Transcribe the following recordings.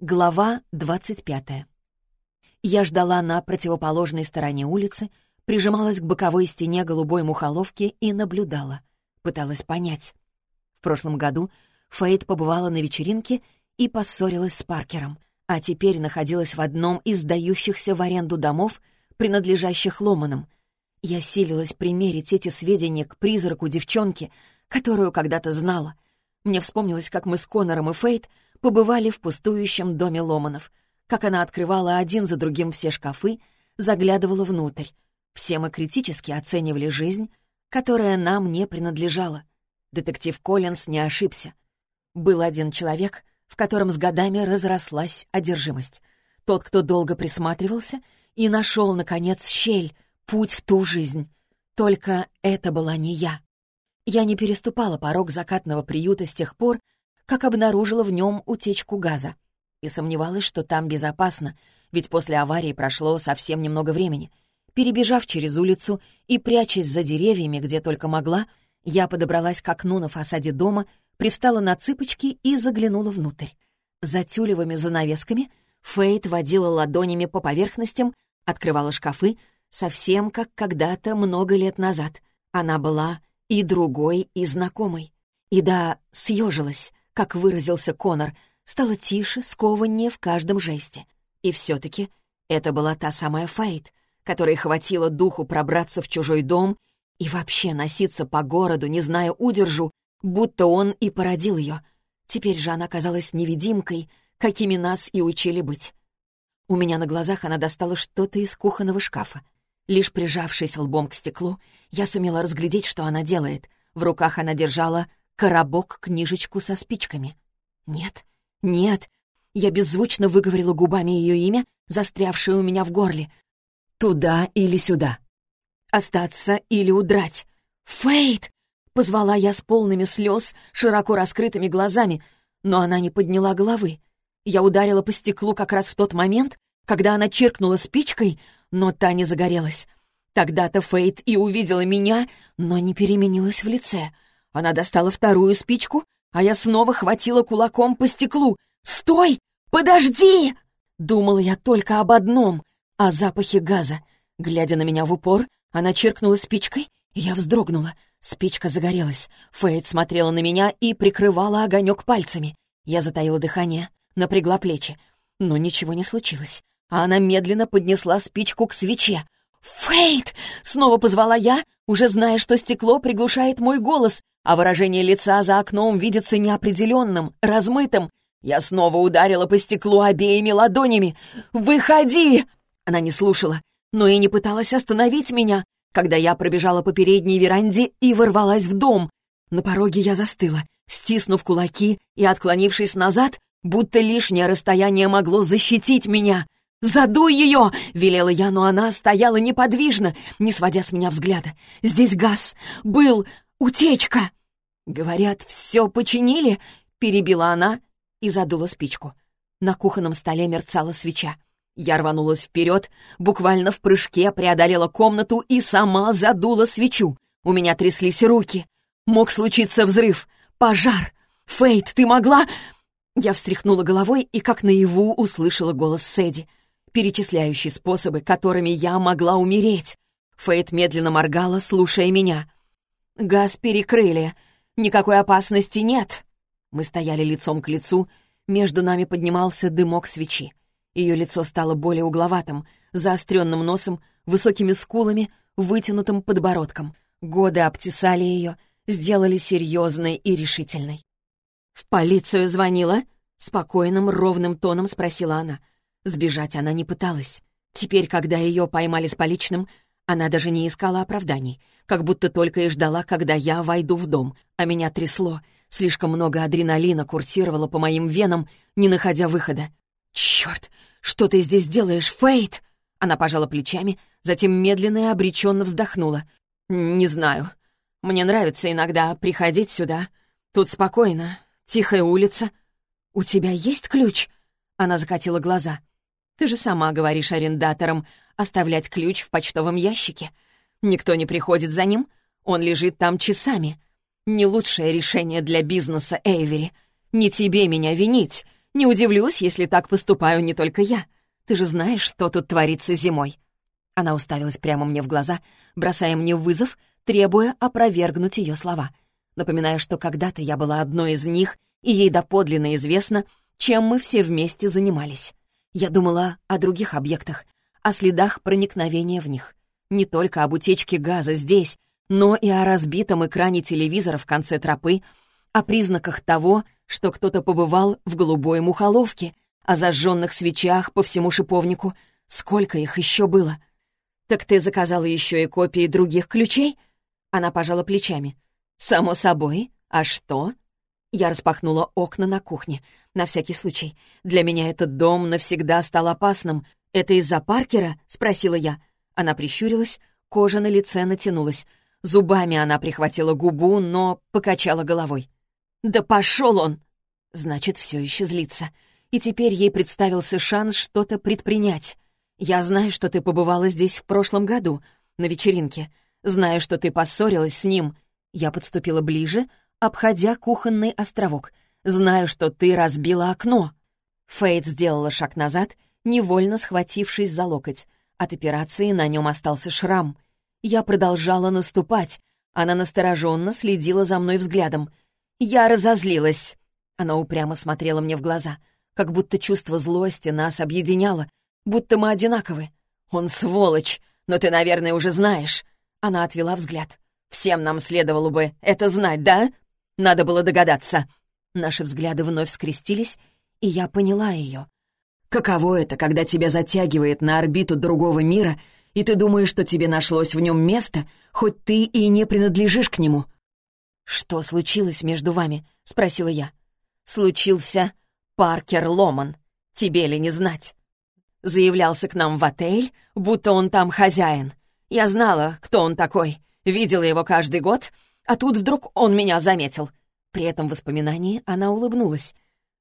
Глава 25. Я ждала на противоположной стороне улицы, прижималась к боковой стене голубой мухоловки и наблюдала. Пыталась понять. В прошлом году Фейт побывала на вечеринке и поссорилась с Паркером, а теперь находилась в одном из сдающихся в аренду домов, принадлежащих Ломанам. Я силилась примерить эти сведения к призраку девчонки, которую когда-то знала. Мне вспомнилось, как мы с Конором и Фейт — побывали в пустующем доме Ломанов, как она открывала один за другим все шкафы, заглядывала внутрь. Все мы критически оценивали жизнь, которая нам не принадлежала. Детектив Коллинз не ошибся. Был один человек, в котором с годами разрослась одержимость. Тот, кто долго присматривался и нашел, наконец, щель, путь в ту жизнь. Только это была не я. Я не переступала порог закатного приюта с тех пор, как обнаружила в нем утечку газа. И сомневалась, что там безопасно, ведь после аварии прошло совсем немного времени. Перебежав через улицу и прячась за деревьями, где только могла, я подобралась к окну на фасаде дома, привстала на цыпочки и заглянула внутрь. За тюлевыми занавесками Фейт водила ладонями по поверхностям, открывала шкафы, совсем как когда-то много лет назад. Она была и другой, и знакомой. И да, съежилась, как выразился Конор, стало тише, скованнее в каждом жесте. И все-таки это была та самая Фейт, которой хватило духу пробраться в чужой дом и вообще носиться по городу, не зная удержу, будто он и породил ее. Теперь же она казалась невидимкой, какими нас и учили быть. У меня на глазах она достала что-то из кухонного шкафа. Лишь прижавшись лбом к стеклу, я сумела разглядеть, что она делает. В руках она держала коробок книжечку со спичками. «Нет, нет!» Я беззвучно выговорила губами ее имя, застрявшее у меня в горле. «Туда или сюда? Остаться или удрать?» «Фейт!» — позвала я с полными слез, широко раскрытыми глазами, но она не подняла головы. Я ударила по стеклу как раз в тот момент, когда она чиркнула спичкой, но та не загорелась. Тогда-то Фейт и увидела меня, но не переменилась в лице — она достала вторую спичку, а я снова хватила кулаком по стеклу. «Стой! Подожди!» Думала я только об одном — о запахе газа. Глядя на меня в упор, она чиркнула спичкой, и я вздрогнула. Спичка загорелась. Фейт смотрела на меня и прикрывала огонек пальцами. Я затаила дыхание, напрягла плечи. Но ничего не случилось. А она медленно поднесла спичку к свече. «Фейт!» — снова позвала я, уже зная, что стекло приглушает мой голос, а выражение лица за окном видится неопределенным, размытым. Я снова ударила по стеклу обеими ладонями. «Выходи!» Она не слушала, но и не пыталась остановить меня, когда я пробежала по передней веранде и ворвалась в дом. На пороге я застыла, стиснув кулаки и отклонившись назад, будто лишнее расстояние могло защитить меня. «Задуй ее!» — велела я, но она стояла неподвижно, не сводя с меня взгляда. «Здесь газ! Был! Утечка!» «Говорят, все починили?» — перебила она и задула спичку. На кухонном столе мерцала свеча. Я рванулась вперед, буквально в прыжке преодолела комнату и сама задула свечу. У меня тряслись руки. Мог случиться взрыв, пожар. «Фейт, ты могла...» Я встряхнула головой и как наяву услышала голос Сэдди, перечисляющий способы, которыми я могла умереть. Фейт медленно моргала, слушая меня. «Газ перекрыли. Никакой опасности нет!» Мы стояли лицом к лицу, между нами поднимался дымок свечи. Ее лицо стало более угловатым, заостренным носом, высокими скулами, вытянутым подбородком. Годы обтесали ее, сделали серьезной и решительной. «В полицию звонила?» — спокойным, ровным тоном спросила она. Сбежать она не пыталась. Теперь, когда ее поймали с поличным, она даже не искала оправданий, как будто только и ждала, когда я войду в дом, а меня трясло. Слишком много адреналина курсировало по моим венам, не находя выхода. «Черт! Что ты здесь делаешь, Фейт?» Она пожала плечами, затем медленно и обреченно вздохнула. «Не знаю. Мне нравится иногда приходить сюда. Тут спокойно, тихая улица. У тебя есть ключ?» Она закатила глаза. «Ты же сама говоришь арендаторам, оставлять ключ в почтовом ящике. Никто не приходит за ним, он лежит там часами. Не лучшее решение для бизнеса, Эйвери. Не тебе меня винить. Не удивлюсь, если так поступаю не только я. Ты же знаешь, что тут творится зимой». Она уставилась прямо мне в глаза, бросая мне вызов, требуя опровергнуть ее слова. Напоминая, что когда-то я была одной из них, и ей доподлинно известно, чем мы все вместе занимались. Я думала о других объектах, о следах проникновения в них. Не только об утечке газа здесь, но и о разбитом экране телевизора в конце тропы, о признаках того, что кто-то побывал в голубой мухоловке, о зажженных свечах по всему шиповнику. Сколько их еще было? «Так ты заказала еще и копии других ключей?» Она пожала плечами. «Само собой. А что?» Я распахнула окна на кухне. На всякий случай. Для меня этот дом навсегда стал опасным. «Это из-за Паркера?» — спросила я. Она прищурилась, кожа на лице натянулась. Зубами она прихватила губу, но покачала головой. «Да пошел он!» Значит, все еще злится. И теперь ей представился шанс что-то предпринять. «Я знаю, что ты побывала здесь в прошлом году, на вечеринке. Знаю, что ты поссорилась с ним». Я подступила ближе, обходя кухонный островок. «Знаю, что ты разбила окно». Фейт сделала шаг назад, невольно схватившись за локоть. От операции на нем остался шрам. Я продолжала наступать. Она настороженно следила за мной взглядом. Я разозлилась. Она упрямо смотрела мне в глаза, как будто чувство злости нас объединяло, будто мы одинаковы. «Он сволочь, но ты, наверное, уже знаешь». Она отвела взгляд. «Всем нам следовало бы это знать, да? Надо было догадаться». Наши взгляды вновь скрестились, и я поняла ее. «Каково это, когда тебя затягивает на орбиту другого мира, и ты думаешь, что тебе нашлось в нем место, хоть ты и не принадлежишь к нему?» «Что случилось между вами?» — спросила я. «Случился Паркер Ломан. Тебе ли не знать?» Заявлялся к нам в отель, будто он там хозяин. Я знала, кто он такой, видела его каждый год, а тут вдруг он меня заметил. При этом воспоминании она улыбнулась.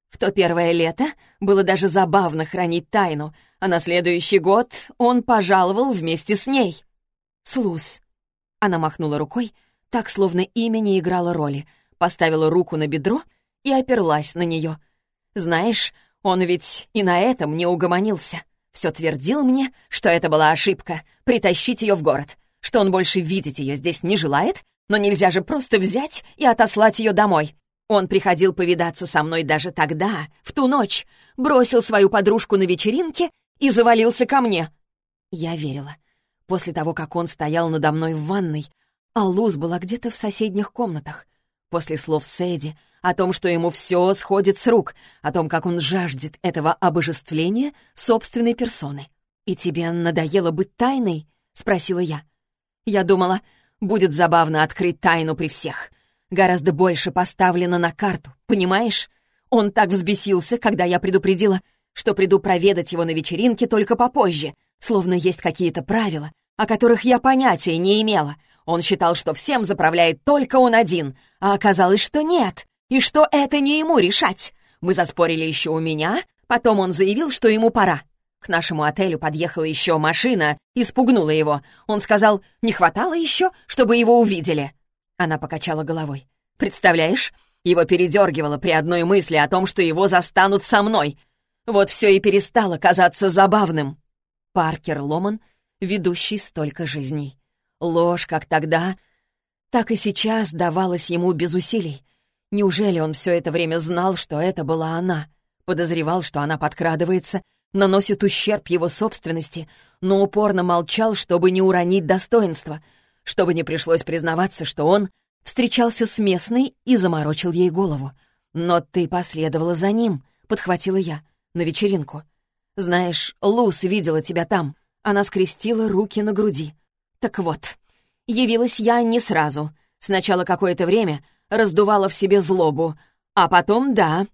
В то первое лето было даже забавно хранить тайну, а на следующий год он пожаловал вместе с ней. «Слуз». Она махнула рукой, так, словно имя не играло роли, поставила руку на бедро и оперлась на нее. «Знаешь, он ведь и на этом не угомонился. Все твердил мне, что это была ошибка — притащить ее в город, что он больше видеть ее здесь не желает, но нельзя же просто взять и отослать ее домой. Он приходил повидаться со мной даже тогда, в ту ночь, бросил свою подружку на вечеринке и завалился ко мне. Я верила. После того, как он стоял надо мной в ванной, а Луз была где-то в соседних комнатах. После слов Сэдди о том, что ему все сходит с рук, о том, как он жаждет этого обожествления собственной персоны. «И тебе надоело быть тайной?» — спросила я. Я думала, будет забавно открыть тайну при всех. Гораздо больше поставлено на карту, понимаешь? Он так взбесился, когда я предупредила, что приду проведать его на вечеринке только попозже, словно есть какие-то правила, о которых я понятия не имела. Он считал, что всем заправляет только он один, а оказалось, что нет и что это не ему решать. Мы заспорили еще у меня, потом он заявил, что ему пора. К нашему отелю подъехала еще машина и спугнула его. Он сказал, не хватало еще, чтобы его увидели. Она покачала головой. «Представляешь, его передергивало при одной мысли о том, что его застанут со мной. Вот все и перестало казаться забавным». Паркер Ломан, ведущий столько жизней. Ложь, как тогда, так и сейчас давалась ему без усилий. Неужели он все это время знал, что это была она? Подозревал, что она подкрадывается, наносит ущерб его собственности, но упорно молчал, чтобы не уронить достоинство, чтобы не пришлось признаваться, что он встречался с местной и заморочил ей голову. «Но ты последовала за ним», — подхватила я, — «на вечеринку. Знаешь, Лус видела тебя там». Она скрестила руки на груди. «Так вот, явилась я не сразу. Сначала какое-то время раздувала в себе злобу. А потом, да,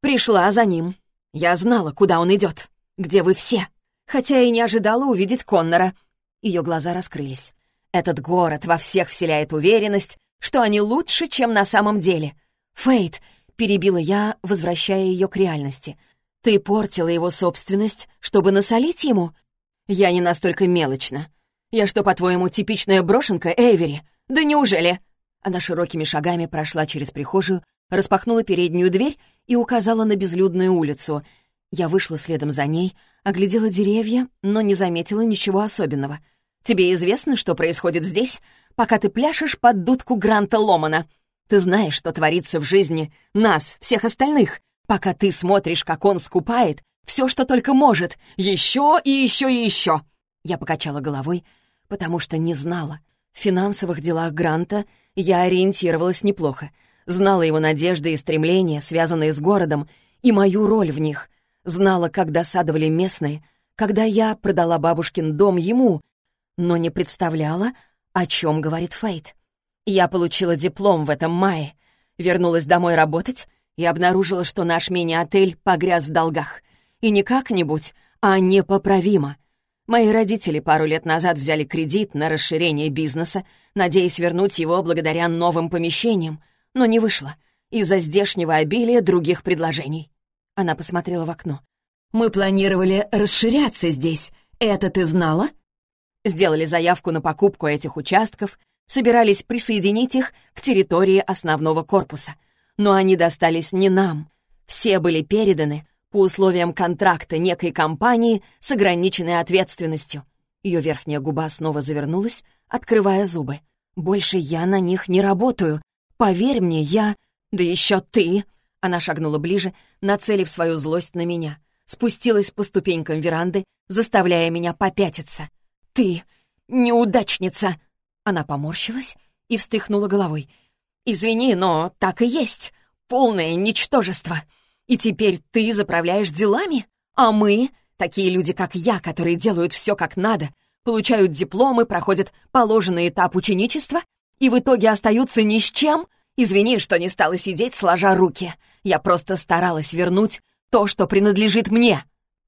пришла за ним. Я знала, куда он идет, где вы все. Хотя и не ожидала увидеть Коннора. Ее глаза раскрылись. Этот город во всех вселяет уверенность, что они лучше, чем на самом деле. Фейт, перебила я, возвращая ее к реальности. Ты портила его собственность, чтобы насолить ему? Я не настолько мелочна. Я что, по-твоему, типичная брошенка Эйвери? Да неужели? Она широкими шагами прошла через прихожую, распахнула переднюю дверь и указала на безлюдную улицу. Я вышла следом за ней, оглядела деревья, но не заметила ничего особенного. «Тебе известно, что происходит здесь, пока ты пляшешь под дудку Гранта Ломана? Ты знаешь, что творится в жизни нас, всех остальных, пока ты смотришь, как он скупает все, что только может, еще и еще и еще!» Я покачала головой, потому что не знала. В финансовых делах Гранта я ориентировалась неплохо, знала его надежды и стремления, связанные с городом, и мою роль в них, знала, как досадовали местные, когда я продала бабушкин дом ему, но не представляла, о чем говорит Фейт. Я получила диплом в этом мае, вернулась домой работать и обнаружила, что наш мини-отель погряз в долгах. И не как-нибудь, а непоправимо. Мои родители пару лет назад взяли кредит на расширение бизнеса, надеясь вернуть его благодаря новым помещениям, но не вышло из-за здешнего обилия других предложений. Она посмотрела в окно. «Мы планировали расширяться здесь. Это ты знала?» Сделали заявку на покупку этих участков, собирались присоединить их к территории основного корпуса. Но они достались не нам. Все были переданы по условиям контракта некой компании с ограниченной ответственностью. Ее верхняя губа снова завернулась, открывая зубы. «Больше я на них не работаю. Поверь мне, я... Да еще ты!» Она шагнула ближе, нацелив свою злость на меня. Спустилась по ступенькам веранды, заставляя меня попятиться. «Ты неудачница!» Она поморщилась и встряхнула головой. «Извини, но так и есть. Полное ничтожество. И теперь ты заправляешь делами? А мы, такие люди, как я, которые делают все как надо, получают дипломы, проходят положенный этап ученичества и в итоге остаются ни с чем? Извини, что не стала сидеть, сложа руки. Я просто старалась вернуть то, что принадлежит мне.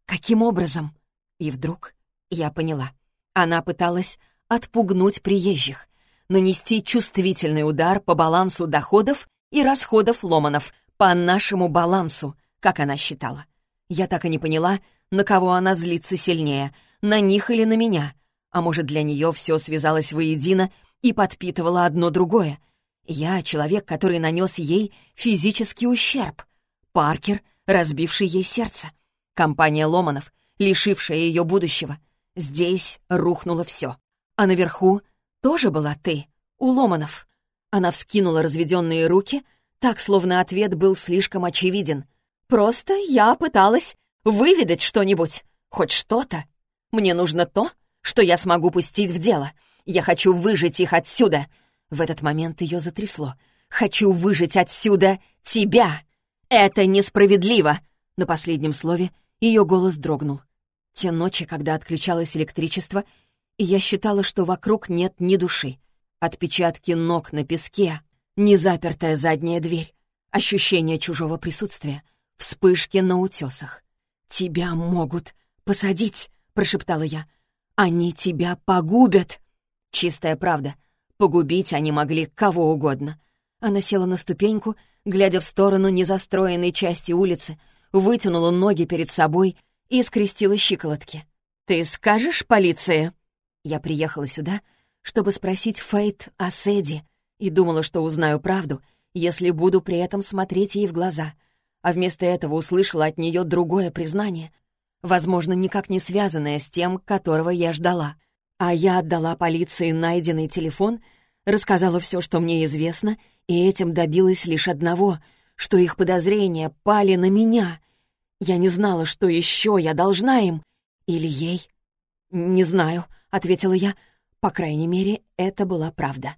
Каким образом? И вдруг я поняла. Она пыталась отпугнуть приезжих, нанести чувствительный удар по балансу доходов и расходов Ломанов, по нашему балансу, как она считала. Я так и не поняла, на кого она злится сильнее, на них или на меня. А может, для нее все связалось воедино и подпитывало одно другое. Я — человек, который нанес ей физический ущерб. Паркер, разбивший ей сердце. Компания Ломанов, лишившая ее будущего. Здесь рухнуло все. А наверху тоже была ты, у Ломанов. Она вскинула разведенные руки — так, словно ответ был слишком очевиден. «Просто я пыталась выведать что-нибудь, хоть что-то. Мне нужно то, что я смогу пустить в дело. Я хочу выжить их отсюда». В этот момент ее затрясло. «Хочу выжить отсюда тебя! Это несправедливо!» На последнем слове ее голос дрогнул. Те ночи, когда отключалось электричество, и я считала, что вокруг нет ни души. Отпечатки ног на песке, Незапертая задняя дверь, ощущение чужого присутствия, вспышки на утесах. «Тебя могут посадить», — прошептала я. «Они тебя погубят». Чистая правда. Погубить они могли кого угодно. Она села на ступеньку, глядя в сторону незастроенной части улицы, вытянула ноги перед собой и скрестила щиколотки. «Ты скажешь полиции?» Я приехала сюда, чтобы спросить Фейт о Сэдди, и думала, что узнаю правду, если буду при этом смотреть ей в глаза. А вместо этого услышала от нее другое признание, возможно, никак не связанное с тем, которого я ждала. А я отдала полиции найденный телефон, рассказала все, что мне известно, и этим добилась лишь одного, что их подозрения пали на меня. Я не знала, что еще я должна им. Или ей. «Не знаю», — ответила я. По крайней мере, это была правда.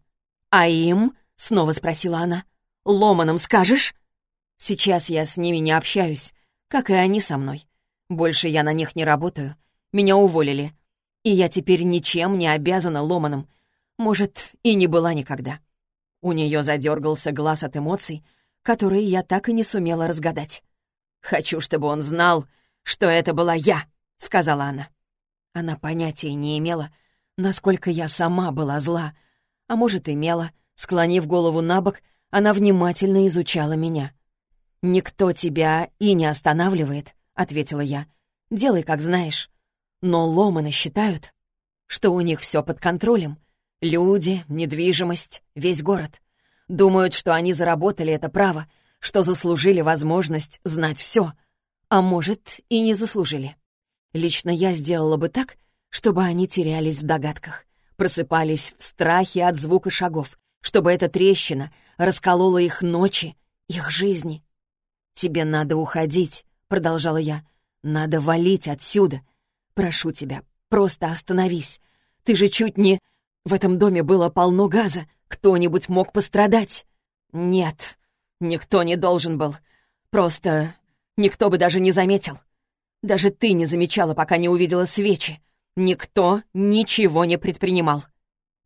«А им?» — снова спросила она. «Ломаном скажешь?» «Сейчас я с ними не общаюсь, как и они со мной. Больше я на них не работаю. Меня уволили. И я теперь ничем не обязана Ломаном. Может, и не была никогда». У нее задергался глаз от эмоций, которые я так и не сумела разгадать. «Хочу, чтобы он знал, что это была я», — сказала она. Она понятия не имела, насколько я сама была зла, а может, имела. Склонив голову на бок, она внимательно изучала меня. «Никто тебя и не останавливает», — ответила я. «Делай, как знаешь. Но ломаны считают, что у них все под контролем. Люди, недвижимость, весь город. Думают, что они заработали это право, что заслужили возможность знать все. А может, и не заслужили. Лично я сделала бы так, чтобы они терялись в догадках, просыпались в страхе от звука шагов, чтобы эта трещина расколола их ночи, их жизни. «Тебе надо уходить», — продолжала я. «Надо валить отсюда. Прошу тебя, просто остановись. Ты же чуть не... В этом доме было полно газа. Кто-нибудь мог пострадать?» «Нет, никто не должен был. Просто никто бы даже не заметил. Даже ты не замечала, пока не увидела свечи. Никто ничего не предпринимал».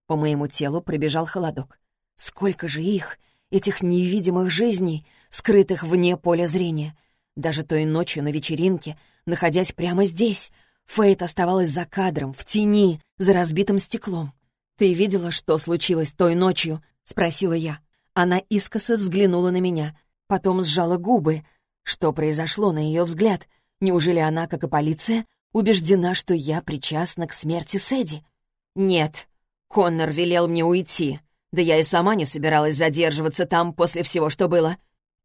По моему телу пробежал холодок. Сколько же их, этих невидимых жизней, скрытых вне поля зрения. Даже той ночью на вечеринке, находясь прямо здесь, Фейт оставалась за кадром, в тени, за разбитым стеклом. «Ты видела, что случилось той ночью?» — спросила я. Она искоса взглянула на меня, потом сжала губы. Что произошло на ее взгляд? Неужели она, как и полиция, убеждена, что я причастна к смерти Сэдди? «Нет», Коннор велел мне уйти. Да я и сама не собиралась задерживаться там после всего, что было.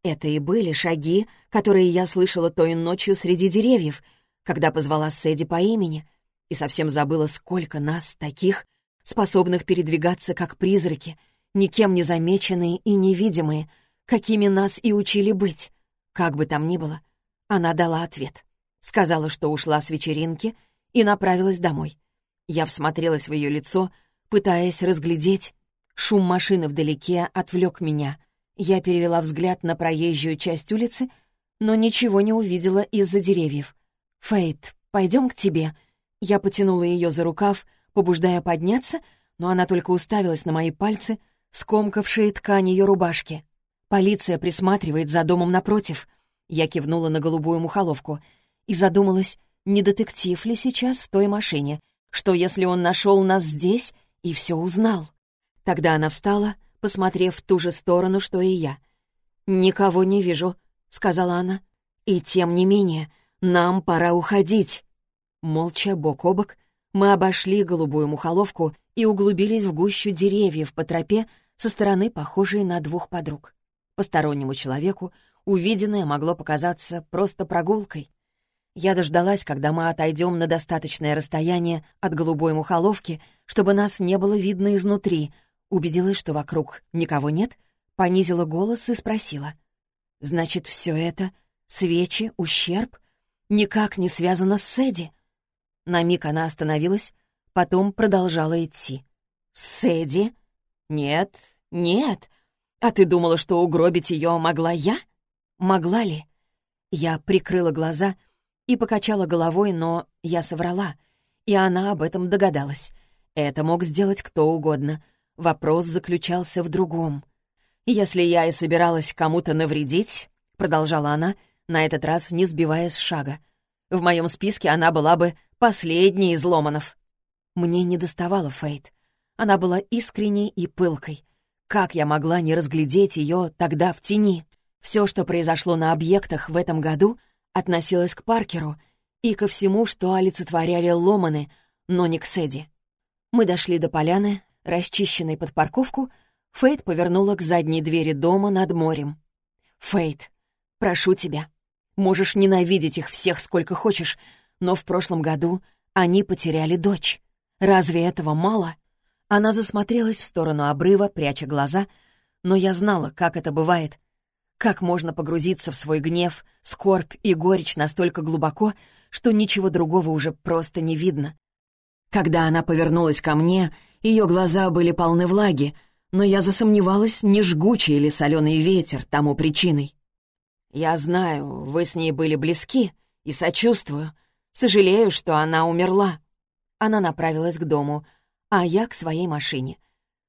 Это и были шаги, которые я слышала той ночью среди деревьев, когда позвала Сэдди по имени, и совсем забыла, сколько нас таких, способных передвигаться как призраки, никем не замеченные и невидимые, какими нас и учили быть. Как бы там ни было, она дала ответ. Сказала, что ушла с вечеринки и направилась домой. Я всмотрелась в ее лицо, пытаясь разглядеть. Шум машины вдалеке отвлек меня. Я перевела взгляд на проезжую часть улицы, но ничего не увидела из-за деревьев. «Фейт, пойдем к тебе». Я потянула ее за рукав, побуждая подняться, но она только уставилась на мои пальцы, скомкавшие ткань ее рубашки. «Полиция присматривает за домом напротив». Я кивнула на голубую мухоловку и задумалась, не детектив ли сейчас в той машине, что если он нашел нас здесь и все узнал. Тогда она встала, посмотрев в ту же сторону, что и я. «Никого не вижу», — сказала она. «И тем не менее, нам пора уходить». Молча, бок о бок, мы обошли голубую мухоловку и углубились в гущу деревьев по тропе со стороны, похожей на двух подруг. Постороннему человеку увиденное могло показаться просто прогулкой. Я дождалась, когда мы отойдем на достаточное расстояние от голубой мухоловки, чтобы нас не было видно изнутри, убедилась, что вокруг никого нет, понизила голос и спросила. «Значит, все это — свечи, ущерб? Никак не связано с Сэдди?» На миг она остановилась, потом продолжала идти. «Сэдди? Нет, нет. А ты думала, что угробить ее могла я? Могла ли?» Я прикрыла глаза и покачала головой, но я соврала, и она об этом догадалась. Это мог сделать кто угодно. Вопрос заключался в другом. «Если я и собиралась кому-то навредить», — продолжала она, на этот раз не сбивая с шага, «в моем списке она была бы последней из ломанов». Мне не доставала Фейт. Она была искренней и пылкой. Как я могла не разглядеть ее тогда в тени? Все, что произошло на объектах в этом году, относилось к Паркеру и ко всему, что олицетворяли ломаны, но не к Сэдди. Мы дошли до поляны, расчищенной под парковку, Фейт повернула к задней двери дома над морем. «Фейт, прошу тебя, можешь ненавидеть их всех сколько хочешь, но в прошлом году они потеряли дочь. Разве этого мало?» Она засмотрелась в сторону обрыва, пряча глаза, но я знала, как это бывает. Как можно погрузиться в свой гнев, скорбь и горечь настолько глубоко, что ничего другого уже просто не видно. Когда она повернулась ко мне, ее глаза были полны влаги, но я засомневалась, не жгучий или соленый ветер тому причиной. «Я знаю, вы с ней были близки и сочувствую. Сожалею, что она умерла». Она направилась к дому, а я к своей машине.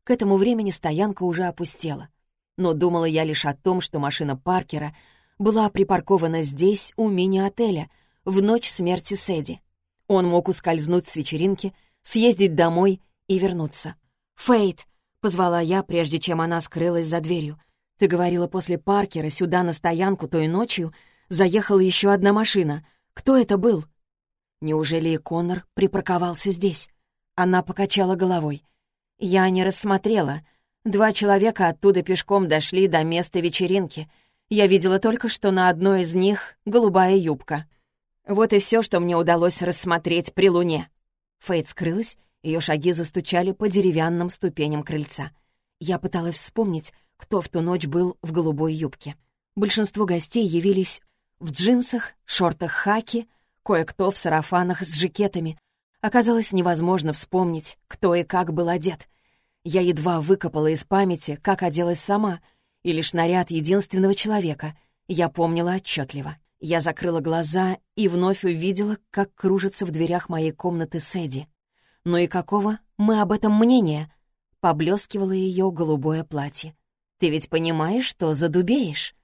К этому времени стоянка уже опустела. Но думала я лишь о том, что машина Паркера была припаркована здесь, у мини-отеля, в ночь смерти Сэдди. Он мог ускользнуть с вечеринки, съездить домой и вернуться. «Фейт!» — позвала я, прежде чем она скрылась за дверью. «Ты говорила, после Паркера сюда на стоянку той ночью заехала еще одна машина. Кто это был?» Неужели и Коннор припарковался здесь? Она покачала головой. «Я не рассмотрела. Два человека оттуда пешком дошли до места вечеринки. Я видела только, что на одной из них голубая юбка. Вот и все, что мне удалось рассмотреть при луне. Фейт скрылась, ее шаги застучали по деревянным ступеням крыльца. Я пыталась вспомнить, кто в ту ночь был в голубой юбке. Большинство гостей явились в джинсах, шортах хаки, кое-кто в сарафанах с жакетами. Оказалось невозможно вспомнить, кто и как был одет. Я едва выкопала из памяти, как оделась сама, и лишь наряд единственного человека я помнила отчетливо. Я закрыла глаза и вновь увидела, как кружится в дверях моей комнаты Сэдди. «Ну и какого мы об этом мнения?» Поблескивало ее голубое платье. «Ты ведь понимаешь, что задубеешь?»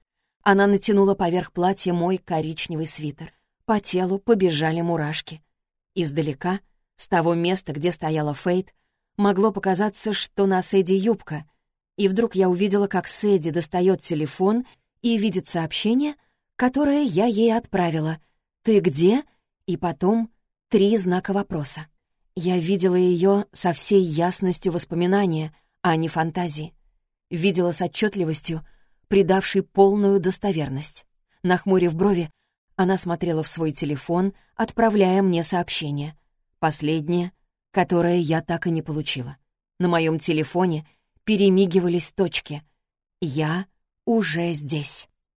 Она натянула поверх платья мой коричневый свитер. По телу побежали мурашки. Издалека, с того места, где стояла Фейт, могло показаться, что на Сэдди юбка. И вдруг я увидела, как Сэдди достает телефон и видит сообщение, которое я ей отправила. «Ты где?» И потом три знака вопроса. Я видела ее со всей ясностью воспоминания, а не фантазии. Видела с отчетливостью, придавшей полную достоверность. Нахмурив брови, она смотрела в свой телефон, отправляя мне сообщение. Последнее, которое я так и не получила. На моем телефоне перемигивались точки. «Я уже здесь».